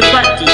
It's like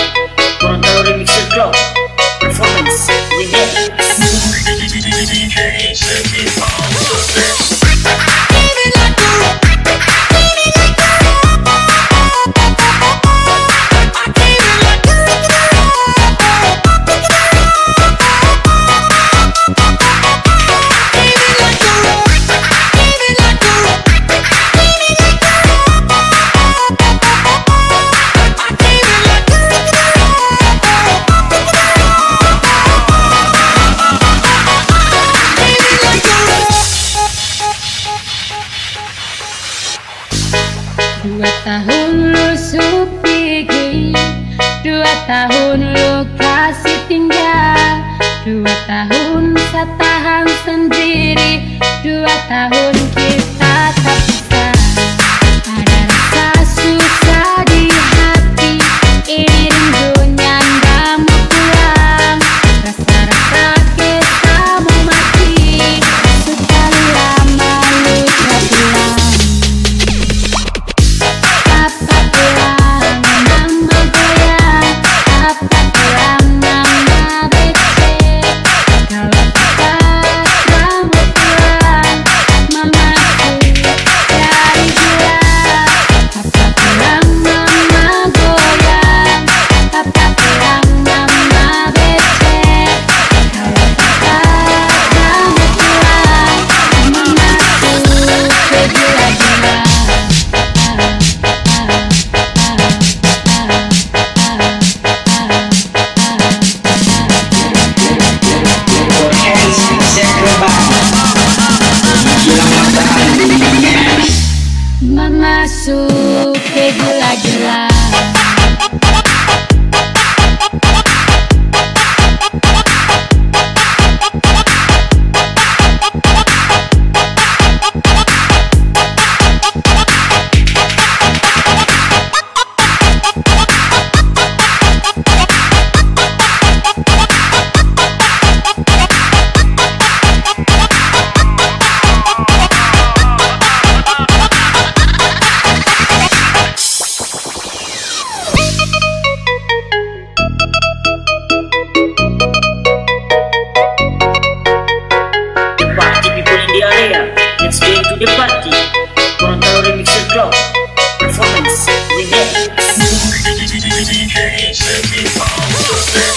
DJ, DJ, DJ, DJ,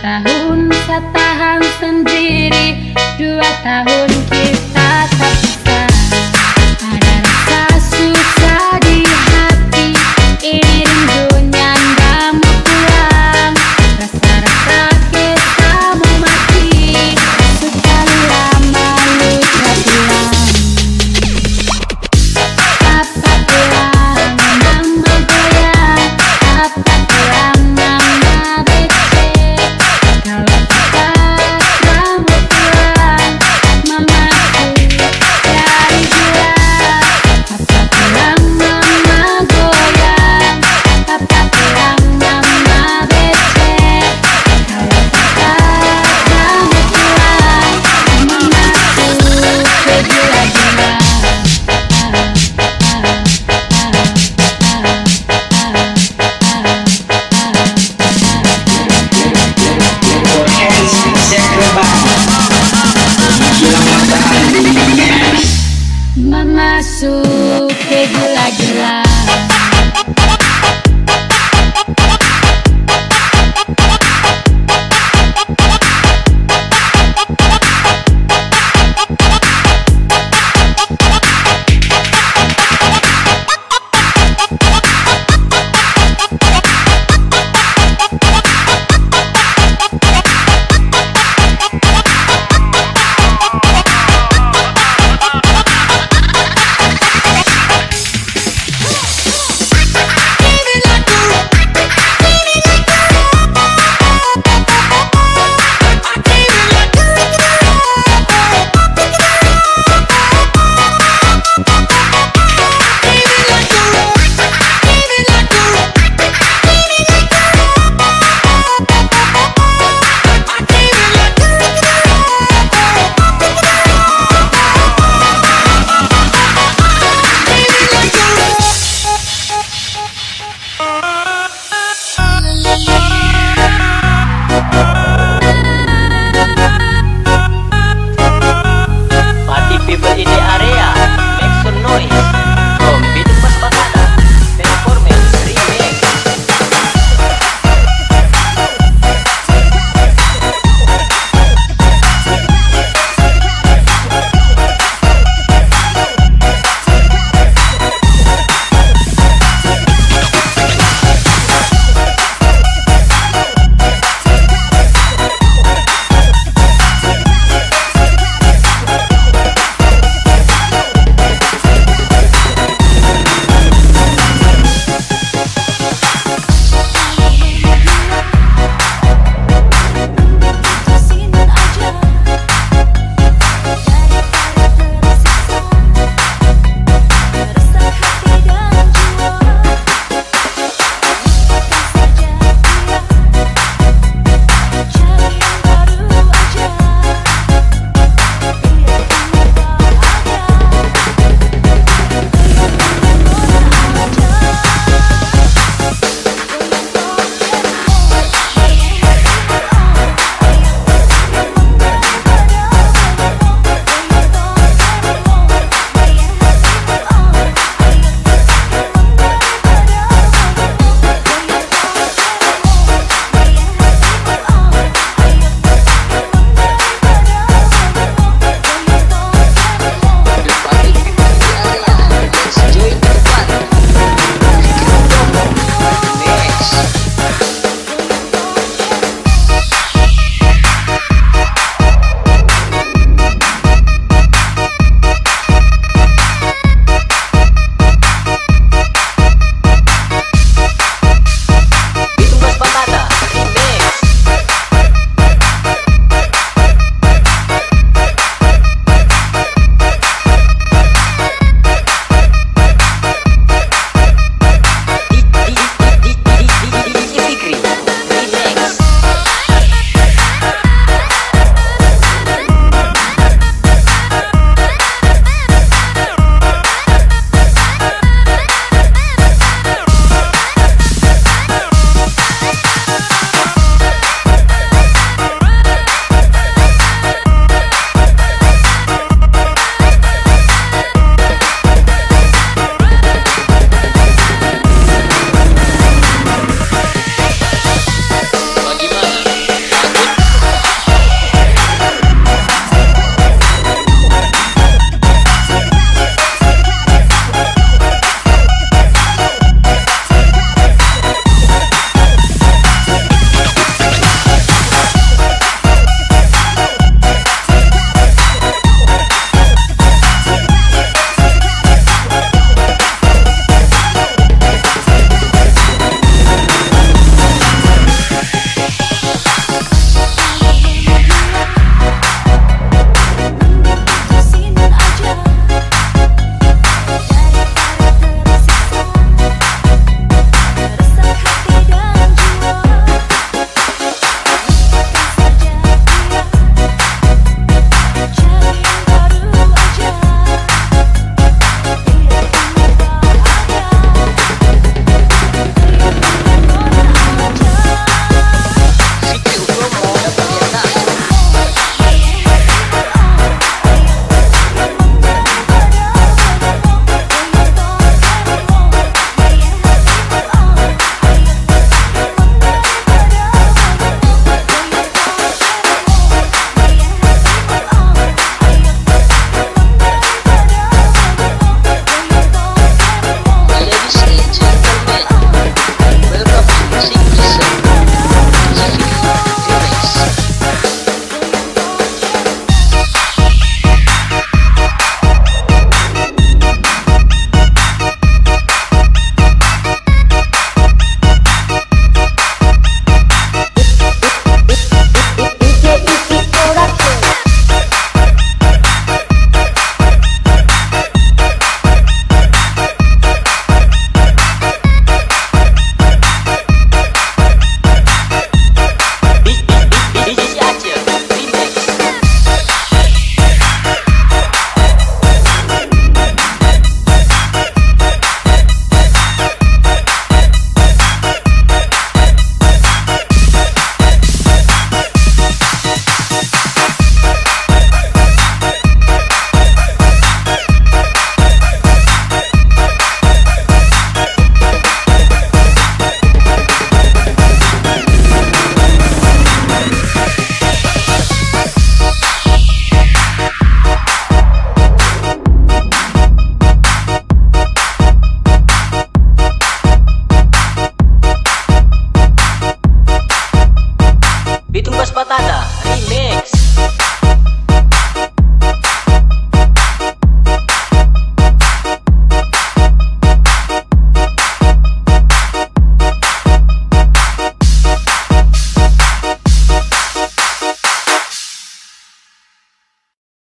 tahun saya tahan sendiri. Dua tahun kita masuk ke